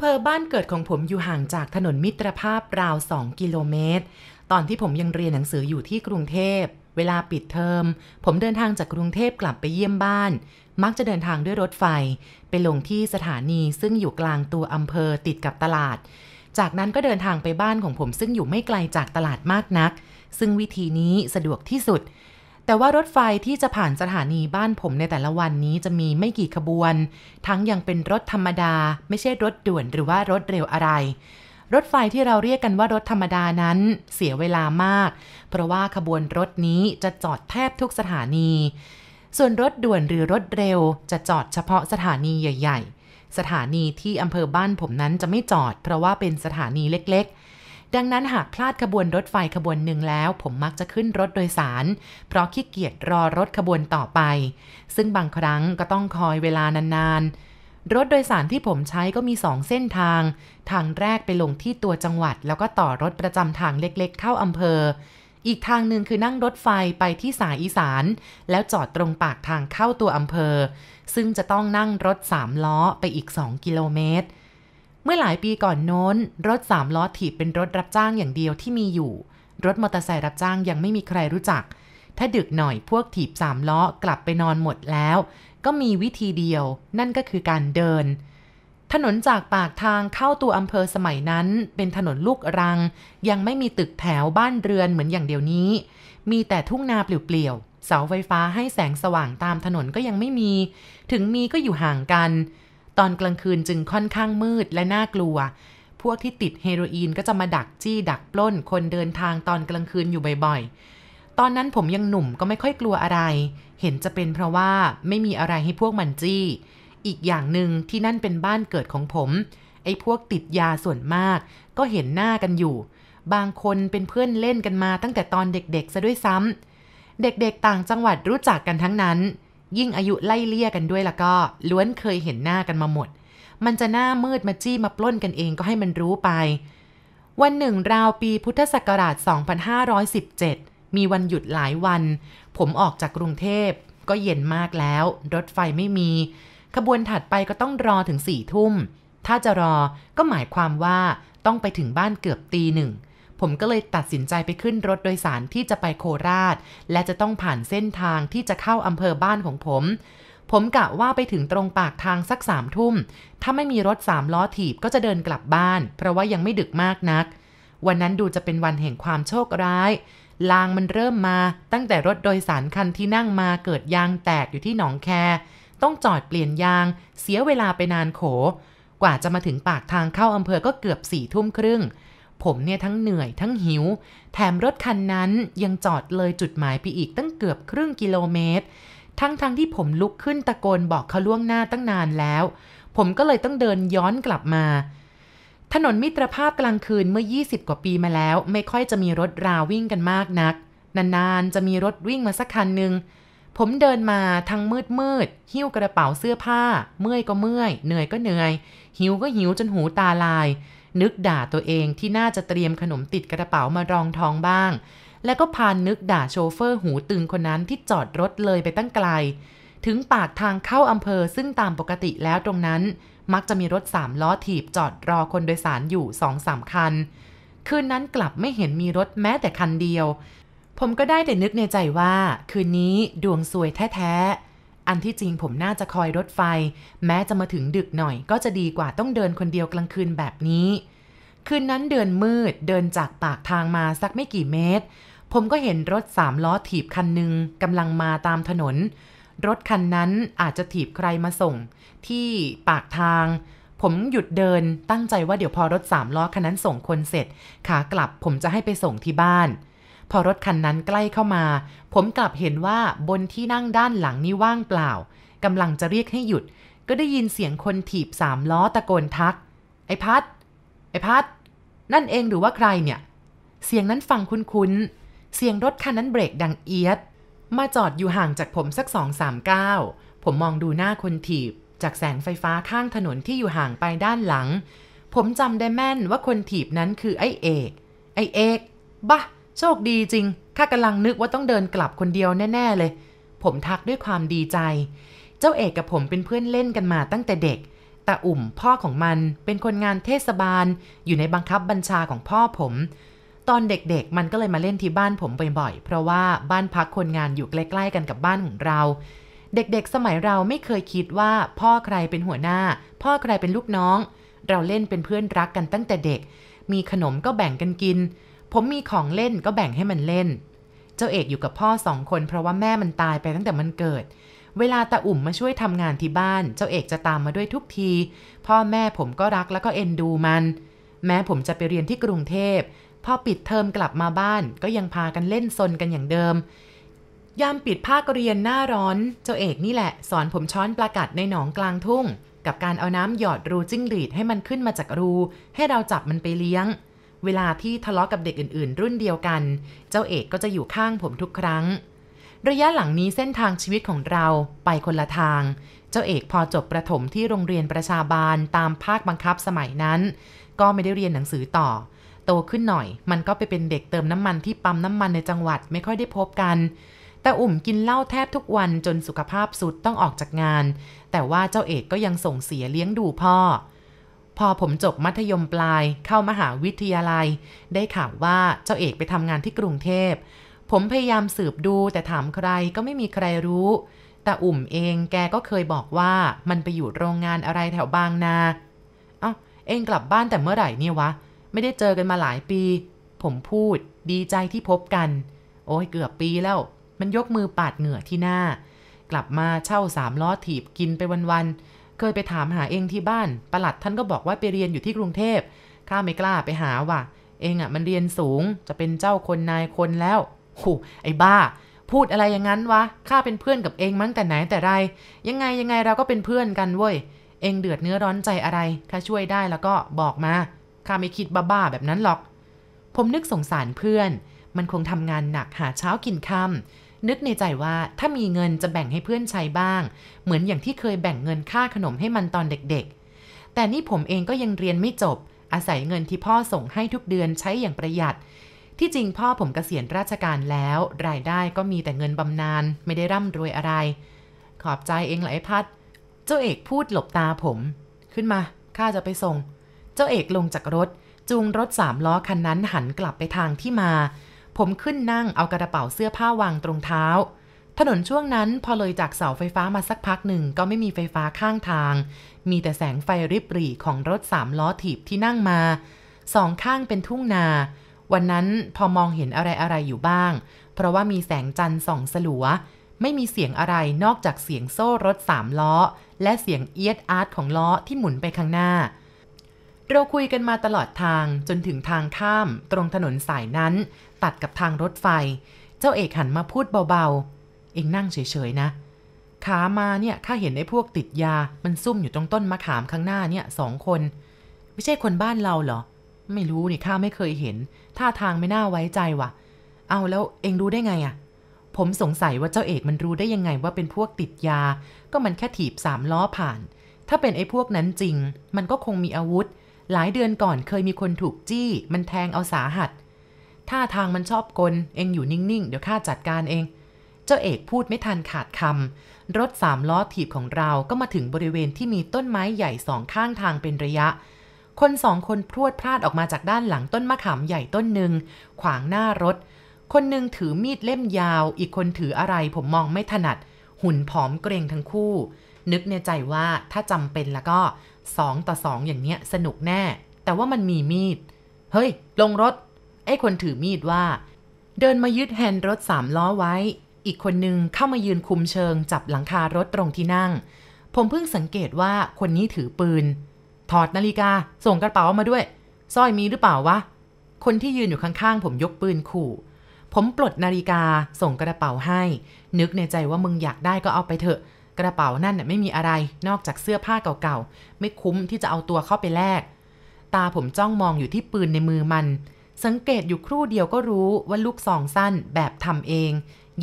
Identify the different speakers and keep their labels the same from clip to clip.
Speaker 1: ำเภอบ้านเกิดของผมอยู่ห่างจากถนนมิตรภาพราว 2 กิโลเมตร ตอนที่ผมยังเรียนหนังสืออยู่ที่กรุงเทพ เวลาปิดเทอม ผมเดินทางจากกรุงเทพกลับไปเยี่ยมบ้าน มักจะเดินทางด้วยรถไฟ ไปลงที่สถานีซึ่งอยู่กลางตัวอำเภอติดกับตลาด จากนั้นก็เดินทางไปบ้านของผมซึ่งอยู่ไม่ไกลจากตลาดมากนัก ซึ่งวิธีนี้สะดวกที่สุด แต่ว่ารถไฟที่จะผ่านสถานีบ้านผมในแต่ละวันนี้จะมีไม่กี่ขบวน ทั้งยังเป็นรถธรรมดา ไม่ใช่รถด่วนหรือว่ารถเร็วอะไร รถไฟที่เราเรียกกันว่ารถธรรมดานั้นเสียเวลามาก เพราะว่าขบวนรถนี้จะจอดแทบทุกสถานี ส่วนรถด่วนหรือรถเร็ว จะจอดเฉพาะสถานีใหญ่ ๆ สถานีที่อำเภอบ้านผมนั้นจะไม่จอด เพราะว่าเป็นสถานีเล็กๆ ดังนั้นหากพลาดขบวนรถไฟขบวนหนึ่งแล้ว ผมมักจะขึ้นรถโดยสาร เพราะขี้เกียจรอรถขบวนต่อไป ซึ่งบางครั้งก็ต้องคอยเวลานานๆ รถโดยสารที่ผมใช้ก็มีสองเส้นทาง ทางแรกไปลงที่ตัวจังหวัด แล้วก็ต่อรถประจำทางเล็กๆ เข้าอำเภอ อีกทางหนึ่งคือนั่งรถไฟไปที่สายอีสาน แล้วจอดตรงปากทางเข้าตัวอำเภอ ซึ่งจะต้องนั่งรถสามล้อไปอีก 2 กิโลเมตร เมื่อหลายปีก่อนโน้น รถสามล้อถีบเป็นรถรับจ้างอย่างเดียวที่มีอยู่ รถมอเตอร์ไซค์รับจ้างยังไม่มีใครรู้จัก ถ้าดึกหน่อยพวกถีบสามล้อกลับไปนอนหมดแล้ว ก็มีวิธีเดียว นั่นก็คือการเดิน ถนนจากปากทางเข้าตัวอำเภอสมัยนั้น เป็นถนนลูกรัง ยังไม่มีตึกแถวบ้านเรือนเหมือนอย่างเดียวนี้ มีแต่ทุ่งนาเปลี่ยวๆเสาไฟฟ้าให้แสงสว่างตามถนนก็ยังไม่มี ถึงมีก็อยู่ห่างกัน ตอนกลางคืนจึงค่อนข้างมืดและน่ากลัว พวกที่ติดเฮโรอีนก็จะมาดักจี้ดักปล้น คนเดินทางตอนกลางคืนอยู่บ่อยๆ ตอนนั้นผมยังหนุ่มก็ไม่ค่อยกลัวอะไร เห็นจะเป็นเพราะว่าไม่มีอะไรให้พวกมันจี้ อีกอย่างหนึ่งที่นั่นเป็นบ้านเกิดของผม ไอ้พวกติดยาส่วนมาก ก็เห็นหน้ากันอยู่ บางคนเป็นเพื่อนเล่นกันมาตั้งแต่ตอนเด็กๆซะด้วยซ้ำเด็กๆต่างจังหวัดรู้จักกันทั้งนั้น ยิ่งอายุไล่เลี่ยกันด้วยแล้วก็ล้วนเคยเห็นหน้ากันมาหมด มันจะหน้ามืดมาจี้มาปล้นกันเองก็ให้มันรู้ไป วันหนึ่งราวปีพุทธศักราช 2517 มีวันหยุดหลายวัน ผมออกจากกรุงเทพก็เย็นมากแล้ว รถไฟไม่มี ขบวนถัดไปก็ต้องรอถึงสี่ทุ่ม ถ้าจะรอก็หมายความว่าต้องไปถึงบ้านเกือบตีหนึ่ง ผมก็เลยตัดสินใจไปขึ้นรถโดยสารที่จะไปโคราช และจะต้องผ่านเส้นทางที่จะเข้าอำเภอบ้านของผม ผมกะว่าไปถึงตรงปากทางสักสามทุ่ม ถ้าไม่มีรถสามล้อถีบก็จะเดินกลับบ้าน เพราะว่ายังไม่ดึกมากนัก วันนั้นดูจะเป็นวันแห่งความโชคร้ายลางมันเริ่มมา ตั้งแต่รถโดยสารคันที่นั่งมาเกิดยางแตกอยู่ที่หนองแค ต้องจอดเปลี่ยนยาง เสียเวลาไปนานโข กว่าจะมาถึงปากทางเข้าอำเภอก็เกือบสี่ทุ่มครึ่ง ผมเนี่ยทั้งเหนื่อยทั้งหิว แถมรถคันนั้นยังจอดเลยจุดหมายไปอีกตั้งเกือบครึ่งกิโลเมตร ทั้งๆทที่ผมลุกขึ้นตะโกนบอกเขาล่วงหน้าตั้งนานแล้ว ผมก็เลยต้องเดินย้อนกลับมา ถนนมิตรภาพกลางคืนเมื่อ 20 กว่าปีมาแล้ว ไม่ค่อยจะมีรถราวิ่งกันมากนัก นานๆจะมีรถวิ่งมาสักคันหนึ่งผมเดินมาทั้งมืดมืดๆหิ้วกระเป๋าเสื้อผ้า เมื่อยก็เมื่อย เหนื่อยก็เหนื่อย หิวก็หิวจนหูตาลาย นึกด่าตัวเองที่น่าจะเตรียมขนมติดกระเป๋ามารองท้องบ้าง แล้วก็พานนึกด่าโชเฟอร์หูตึงคนนั้นที่จอดรถเลยไปตั้งไกล ถึงปากทางเข้าอำเภอซึ่งตามปกติแล้วตรงนั้น มักจะมีรถสามล้อถีบจอดรอคนโดยสารอยู่สองสามคัน คืนนั้นกลับไม่เห็นมีรถแม้แต่คันเดียว ผมก็ได้แต่นึกในใจว่า คืนนี้ดวงซวยแท้ๆ อันที่จริงผมน่าจะคอยรถไฟ แม้จะมาถึงดึกหน่อย ก็จะดีกว่าต้องเดินคนเดียวกลางคืนแบบนี้ คืนนั้นเดินมืดเดินจากปากทางมาสักไม่กี่เมตร ผมก็เห็นรถสามล้อถีบคันหนึ่งกำลังมาตามถนน รถคันนั้นอาจจะถีบใครมาส่ง ที่ปากทาง ผมหยุดเดินตั้งใจว่าเดี๋ยวพอรถสามล้อคันนั้นส่งคนเสร็จ ขากลับผมจะให้ไปส่งที่บ้าน พอรถคันนั้นใกล้เข้ามา ผมกลับเห็นว่าบนที่นั่งด้านหลังนี่ว่างเปล่ากำลังจะเรียกให้หยุด ก็ได้ยินเสียงคนถีบสามล้อตะโกนทัก ไอ้พัด ไอ้พัด นั่นเองหรือว่าใครเนี่ย เสียงนั้นฟังคุ้นๆ เสียงรถคันนั้นเบรกดังเอียด มาจอดอยู่ห่างจากผมสักสองสามก้าว ผมมองดูหน้าคนถีบ จากแสงไฟฟ้าข้างถนนที่อยู่ห่างไปด้านหลัง ผมจำได้แม่นว่าคนถีบนั้นคือไอ้เอก ไอ้เอกบ้า โชคดีจริง ข้ากำลังนึกว่าต้องเดินกลับคนเดียวแน่ ๆ เลย ผมทักด้วยความดีใจ เจ้าเอกกับผมเป็นเพื่อนเล่นกันมาตั้งแต่เด็ก ตาอุ่มพ่อของมันเป็นคนงานเทศบาล อยู่ในบังคับบัญชาของพ่อผม ตอนเด็กๆ มันก็เลยมาเล่นที่บ้านผมบ่อยๆ เพราะว่าบ้านพักคนงานอยู่ใกล้ ๆ กันกับบ้านของเรา เด็กๆ สมัยเราไม่เคยคิดว่าพ่อใครเป็นหัวหน้า พ่อใครเป็นลูกน้อง เราเล่นเป็นเพื่อนรักกันตั้งแต่เด็ก มีขนมก็แบ่งกันกิน ผมมีของเล่นก็แบ่งให้มันเล่น เจ้าเอกอยู่กับพ่อสองคน เพราะว่าแม่มันตายไปตั้งแต่มันเกิด เวลาตาอุ่มมาช่วยทำงานที่บ้าน เจ้าเอกจะตามมาด้วยทุกที พ่อแม่ผมก็รักแล้วก็เอ็นดูมัน แม้ผมจะไปเรียนที่กรุงเทพพอปิดเทอมกลับมาบ้าน ก็ยังพากันเล่นซนกันอย่างเดิม ยามปิดภาคเรียนหน้าร้อน เจ้าเอกนี่แหละ สอนผมช้อนปลากัดในหนองกลางทุ่ง กับการเอาน้ำหยอดรูจิ้งหรีดให้มันขึ้นมาจากรู ให้เราจับมันไปเลี้ยง เวลาที่ทะเลาะกับเด็กอื่น ๆ รุ่นเดียวกัน เจ้าเอกก็จะอยู่ข้างผมทุกครั้ง ระยะหลังนี้เส้นทางชีวิตของเราไปคนละทาง เจ้าเอกพอจบประถมที่โรงเรียนประชาบาลตามภาคบังคับสมัยนั้น ก็ไม่ได้เรียนหนังสือต่อ โตขึ้นหน่อย มันก็ไปเป็นเด็กเติมน้ำมันที่ปั๊มน้ำมันในจังหวัดไม่ค่อยได้พบกันแต่อุ่มกินเหล้าแทบทุกวันจนสุขภาพสุดต้องออกจากงาน แต่ว่าเจ้าเอกก็ยังส่งเสียเลี้ยงดูพ่อ พอผมจบมัธยมปลายเข้ามหาวิทยาลัย ได้ข่าวว่าเจ้าเอกไปทำงานที่กรุงเทพ ผมพยายามสืบดูแต่ถามใครก็ไม่มีใครรู้ แต่อุ่มเองแกก็เคยบอกว่ามันไปอยู่โรงงานอะไรแถวบางนา เอ้าเองกลับบ้านแต่เมื่อไหร่เนี่ยวะ ไม่ได้เจอกันมาหลายปี ผมพูดดีใจที่พบกัน โอ้ยเกือบปีแล้ว มันยกมือปาดเหงื่อที่หน้า กลับมาเช่าสามล้อถีบกินไปวันๆ เคยไปถามหาเองที่บ้าน ประหลัดท่านก็บอกว่าไปเรียนอยู่ที่กรุงเทพ ข้าไม่กล้าไปหาว่ะ เองอะ่ะมันเรียนสูง จะเป็นเจ้าคนนายคนแล้วโหไอ้บ้า พูดอะไรอย่างนั้นวะ ข้าเป็นเพื่อนกับเองมั้งแต่ไหนแต่ไร ยังไงยังไงเราก็เป็นเพื่อนกันเว้ย เองเดือดเนื้อร้อนใจอะไรข้าช่วยได้แล้วก็บอกมา ข้าไม่คิดบ้าๆแบบนั้นหรอก ผมนึกสงสารเพื่อน มันคงทำงานหนักหาเช้ากินค่ำ นึกในใจว่าถ้ามีเงินจะแบ่งให้เพื่อนใช้บ้าง เหมือนอย่างที่เคยแบ่งเงินค่าขนมให้มันตอนเด็กๆ แต่นี่ผมเองก็ยังเรียนไม่จบ อาศัยเงินที่พ่อส่งให้ทุกเดือนใช้อย่างประหยัด ที่จริงพ่อผมเกษียณราชการแล้ว รายได้ก็มีแต่เงินบำนาญไม่ได้ร่ำรวยอะไร ขอบใจเองแหละไอ้พัด เจ้าเอกพูดหลบตาผม ขึ้นมาข้าจะไปส่ง เจ้าเอกลงจากรถจูงรถสามล้อคันนั้นหันกลับไปทางที่มา ผมขึ้นนั่งเอากระเป๋าเสื้อผ้าวางตรงเท้า ถนนช่วงนั้นพอเลยจากเสาไฟฟ้ามาสักพักหนึ่งก็ไม่มีไฟฟ้าข้างทาง มีแต่แสงไฟริบหรี่ของรถสามล้อถีบที่นั่งมาสองข้างเป็นทุ่งนา วันนั้นพอมองเห็นอะไรอะไรอยู่บ้าง เพราะว่ามีแสงจันทร์ส่องสลัว ไม่มีเสียงอะไรนอกจากเสียงโซ่รถสามล้อ และเสียงเอียดอาร์ตของล้อที่หมุนไปข้างหน้า เราคุยกันมาตลอดทางจนถึงทางข้ามตรงถนนสายนั้น ตัดกับทางรถไฟ เจ้าเอกหันมาพูดเบาๆ เองนั่งเฉยๆนะ ขามาเนี่ยข้าเห็นไอ้พวกติดยา มันซุ่มอยู่ตรงต้นมะขามข้างหน้าเนี่ยสองคน ไม่ใช่คนบ้านเราเหรอ ไม่รู้นี่ข้าไม่เคยเห็น ท่าทางไม่น่าไว้ใจว่ะ เอาแล้วเองรู้ได้ไงอะผมสงสัยว่าเจ้าเอกมันรู้ได้ยังไงว่าเป็นพวกติดยา ก็มันแค่ถีบสามล้อผ่าน ถ้าเป็นไอ้พวกนั้นจริง มันก็คงมีอาวุธ หลายเดือนก่อนเคยมีคนถูกจี้ มันแทงเอาสาหัส ท่าทางมันชอบกล เองอยู่นิ่ง ๆ เดี๋ยวข้าจัดการเอง เจ้าเอกพูดไม่ทันขาดคำ รถสามล้อถีบของเราก็มาถึงบริเวณที่มีต้นไม้ใหญ่สองข้างทางเป็นระยะ คนสองคนพรวดพลาดออกมาจากด้านหลังต้นมะขามใหญ่ต้นหนึ่ง ขวางหน้ารถ คนหนึ่งถือมีดเล่มยาว อีกคนถืออะไรผมมองไม่ถนัด หุ่นผอมเกรงทั้งคู่ นึกในใจว่าถ้าจำเป็นแล้วก็สองต่อสองอย่างเนี้ยสนุกแน่ แต่ว่ามันมีมีด เฮ้ย ลงรถ อ้คนถือมีดว่า เดินมายึดแฮนด์รถสามล้อไว้ อีกคนนึงเข้ามายืนคุมเชิงจับหลังคารถตรงที่นั่ง ผมเพิ่งสังเกตว่าคนนี้ถือปืน ถอดนาฬิกาส่งกระเป๋ามาด้วยสร้อยมีหรือเปล่าวะ คนที่ยืนอยู่ข้างๆ ผมยกปืนขู่ ผมปลดนาฬิกาส่งกระเป๋าให้ นึกในใจว่ามึงอยากได้ก็เอาไปเถอะ กระเป๋านั่นน่ะไม่มีอะไร นอกจากเสื้อผ้าเก่าๆ ไม่คุ้มที่จะเอาตัวเข้าไปแลก ตาผมจ้องมองอยู่ที่ปืนในมือมัน สังเกตอยู่ครู่เดียวก็รู้ว่าลูกซองสั้นแบบทำเอง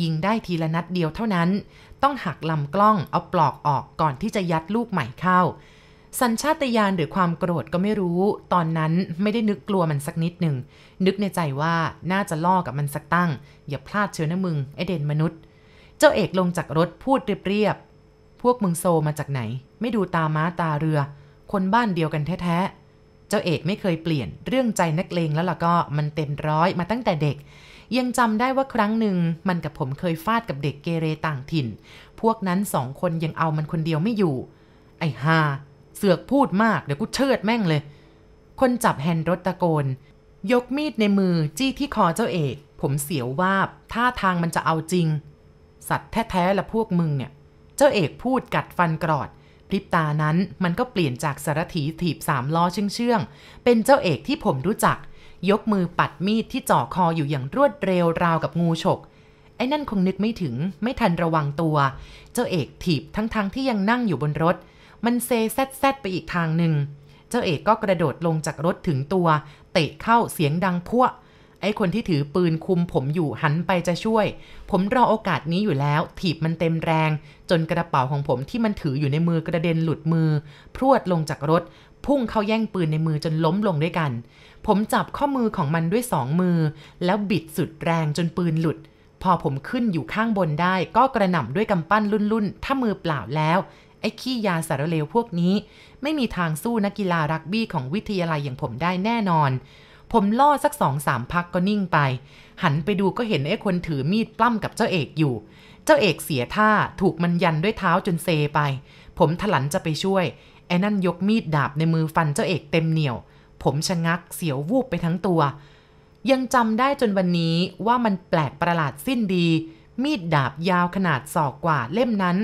Speaker 1: ยิงได้ทีละนัดเดียวเท่านั้น ต้องหักลำกล้องเอาปลอกออกก่อนที่จะยัดลูกใหม่เข้า สัญชาตญาณหรือความโกรธก็ไม่รู้ ตอนนั้นไม่ได้นึกกลัวมันสักนิดหนึ่ง นึกในใจว่าน่าจะล่อกับมันสักตั้ง อย่าพลาดเชียวนะมึงไอเด่นมนุษย์ เจ้าเอกลงจากรถพูดเรียบๆพวกมึงโซมาจากไหน ไม่ดูตาม้าตาเรือ คนบ้านเดียวกันแท้ๆ เจ้าเอกไม่เคยเปลี่ยนเรื่องใจนักเลงแล้วล่ะก็มันเต็มร้อยมาตั้งแต่เด็ก ยังจำได้ว่าครั้งหนึ่งมันกับผมเคยฟาดกับเด็กเกเรต่างถิ่น พวกนั้นสองคนยังเอามันคนเดียวไม่อยู่ ไอ้ฮาเสือกพูดมากเดี๋ยวกูเชิดแม่งเลย คนจับแฮนด์รถตะโกน ยกมีดในมือจี้ที่คอเจ้าเอก ผมเสียววาบท่าทางมันจะเอาจริง สัตว์แท้ๆละพวกมึงเนี่ย เจ้าเอกพูดกัดฟันกรอด พริบตานั้นมันก็เปลี่ยนจากสารถีถีบสามล้อเชื่องๆ เป็นเจ้าเอกที่ผมรู้จัก ยกมือปัดมีดที่จ่อคออยู่อย่างรวดเร็วราวกับงูฉก ไอ้นั่นคงนึกไม่ถึงไม่ทันระวังตัว เจ้าเอกถีบทั้งๆทที่ยังนั่งอยู่บนรถ มันเซแซดแซดไปอีกทางหนึ่ง เจ้าเอกก็กระโดดลงจากรถถึงตัว เตะเข้าเสียงดังพั่ว ไอ้คนที่ถือปืนคุมผมอยู่หันไปจะช่วย ผมรอโอกาสนี้อยู่แล้ว ถีบมันเต็มแรง จนกระเป๋าของผมที่มันถืออยู่ในมือกระเด็นหลุดมือ พรวดลงจากรถ พุ่งเข้าแย่งปืนในมือจนล้มลงด้วยกัน ผมจับข้อมือของมันด้วยสองมือ แล้วบิดสุดแรงจนปืนหลุด พอผมขึ้นอยู่ข้างบนได้ ก็กระหน่ำด้วยกำปั้นรุ่นๆ ถ้ามือเปล่าแล้วไอ้ขี้ยาสารเลวพวกนี้ ไม่มีทางสู้นักกีฬารักบี้ของวิทยาลัยอย่างผมได้แน่นอน ผมล่อสักสองสามพักก็นิ่งไป หันไปดูก็เห็นไอ้คนถือมีดปล้ำกับเจ้าเอกอยู่ เจ้าเอกเสียท่าถูกมันยันด้วยเท้าจนเซไป ผมถลันจะไปช่วย ไอ้นั่นยกมีดดาบในมือฟันเจ้าเอกเต็มเหนียว ผมชะงักเสียววูบไปทั้งตัว ยังจำได้จนวันนี้ว่ามันแปลกประหลาดสิ้นดี มีดดาบยาวขนาดศอกกว่าเล่มนั้น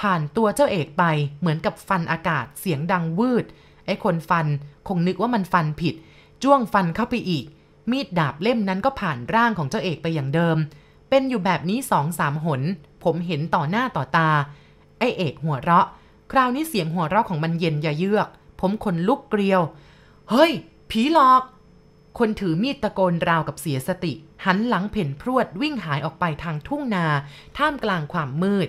Speaker 1: ผ่านตัวเจ้าเอกไปเหมือนกับฟันอากาศเสียงดังวืดไอ้คนฟันคงนึกว่ามันฟันผิด จ้วงฟันเข้าไปอีก มีดดาบเล่มนั้นก็ผ่านร่างของเจ้าเอกไปอย่างเดิม เป็นอยู่แบบนี้สองสามหน ผมเห็นต่อหน้าต่อตา ไอเอกหัวเราะ คราวนี้เสียงหัวเราะของมันเย็นยาเยือก ผมขนลุกเกลียว เฮ้ย ผีหลอก คนถือมีดตะโกนราวกับเสียสติ หันหลังเพ่นพรวดวิ่งหายออกไปทางทุ่งนา ท่ามกลางความมืด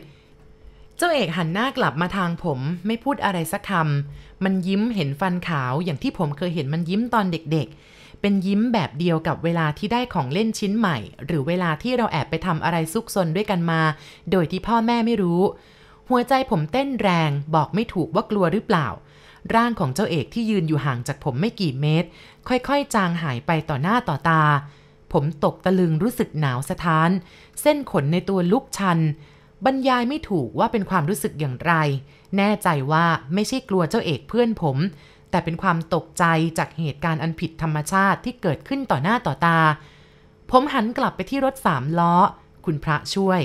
Speaker 1: เจ้าเอกหันหน้ากลับมาทางผมไม่พูดอะไรสักคำมันยิ้มเห็นฟันขาวอย่างที่ผมเคยเห็นมันยิ้มตอนเด็กๆ เป็นยิ้มแบบเดียวกับเวลาที่ได้ของเล่นชิ้นใหม่ หรือเวลาที่เราแอบไปทำอะไรซุกซนด้วยกันมา โดยที่พ่อแม่ไม่รู้ หัวใจผมเต้นแรงบอกไม่ถูกว่ากลัวหรือเปล่า ร่างของเจ้าเอกที่ยืนอยู่ห่างจากผมไม่กี่เมตร ค่อยๆ จางหายไปต่อหน้าต่อตา ผมตกตะลึงรู้สึกหนาวสะท้าน เส้นขนในตัวลุกชัน บรรยายไม่ถูกว่าเป็นความรู้สึกอย่างไร แน่ใจว่าไม่ใช่กลัวเจ้าเอกเพื่อนผม แต่เป็นความตกใจจากเหตุการณ์อันผิดธรรมชาติที่เกิดขึ้นต่อหน้าต่อตา ผมหันกลับไปที่รถสามล้อ คุณพระช่วย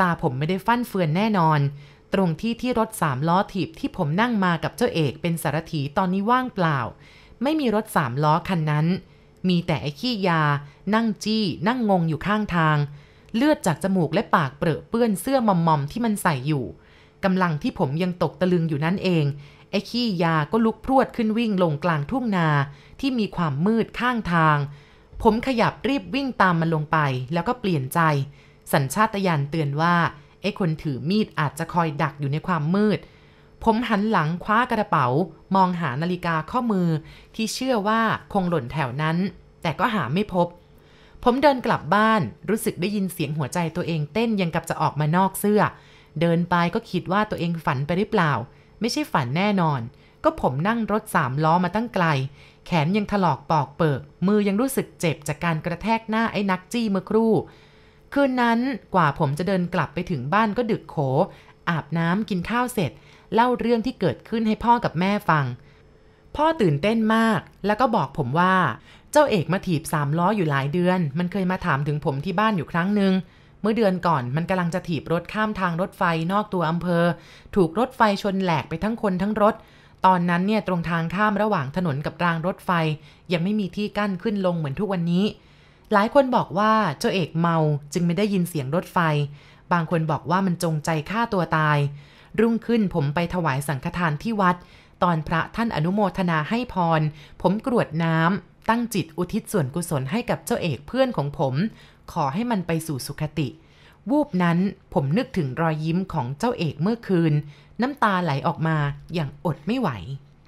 Speaker 1: ตาผมไม่ได้ฟั่นเฟือนแน่นอน ตรงที่ที่รถสามล้อถีบที่ผมนั่งมากับเจ้าเอกเป็นสารถีตอนนี้ว่างเปล่า ไม่มีรถสามล้อคันนั้น มีแต่ไอ้ขี้ยา นั่งจี้ นั่งงงอยู่ข้างทาง เลือดจากจมูกและปากเปรอะเปื้อนเสื้อมอมๆที่มันใส่อยู่กำลังที่ผมยังตกตะลึงอยู่นั่นเอง ไอ้ขี้ยาก็ลุกพรวดขึ้นวิ่งลงกลางทุ่งนาที่มีความมืดข้างทาง ผมขยับรีบวิ่งตามมันลงไป แล้วก็เปลี่ยนใจ สัญชาตญาณเตือนว่าไอ้คนถือมีดอาจจะคอยดักอยู่ในความมืด ผมหันหลังคว้ากระเป๋า มองหานาฬิกาข้อมือที่เชื่อว่าคงหล่นแถวนั้น แต่ก็หาไม่พบ ผมเดินกลับบ้านรู้สึกได้ยินเสียงหัวใจตัวเองเต้นยังกับจะออกมานอกเสื้อ เดินไปก็คิดว่าตัวเองฝันไปหรือเปล่า ไม่ใช่ฝันแน่นอน ก็ผมนั่งรถสามล้อมาตั้งไกล แขนยังถลอกปอกเปิก มือยังรู้สึกเจ็บจากการกระแทกหน้าไอ้นักจี้เมื่อครู่ คืนนั้นกว่าผมจะเดินกลับไปถึงบ้านก็ดึกโข อาบน้ำกินข้าวเสร็จ เล่าเรื่องที่เกิดขึ้นให้พ่อกับแม่ฟัง พ่อตื่นเต้นมาก แล้วก็บอกผมว่า เจ้าเอกมาถีบสามล้ออยู่หลายเดือน มันเคยมาถามถึงผมที่บ้านอยู่ครั้งหนึ่งเมื่อเดือนก่อนมันกำลังจะถีบรถข้ามทางรถไฟนอกตัวอำเภอ ถูกรถไฟชนแหลกไปทั้งคนทั้งรถ ตอนนั้นเนี่ยตรงทางข้ามระหว่างถนนกับรางรถไฟ ยังไม่มีที่กั้นขึ้นลงเหมือนทุกวันนี้ หลายคนบอกว่าเจ้าเอกเมาจึงไม่ได้ยินเสียงรถไฟ บางคนบอกว่ามันจงใจฆ่าตัวตาย รุ่งขึ้นผมไปถวายสังฆทานที่วัด ตอนพระท่านอนุโมทนาให้พร ผมกรวดน้ำ ตั้งจิตอุทิศส่วนกุศลให้กับเจ้าเอกเพื่อนของผม ขอให้มันไปสู่สุคติ วูบนั้นผมนึกถึงรอยยิ้มของเจ้าเอกเมื่อคืน น้ำตาไหลออกมาอย่างอดไม่ไหว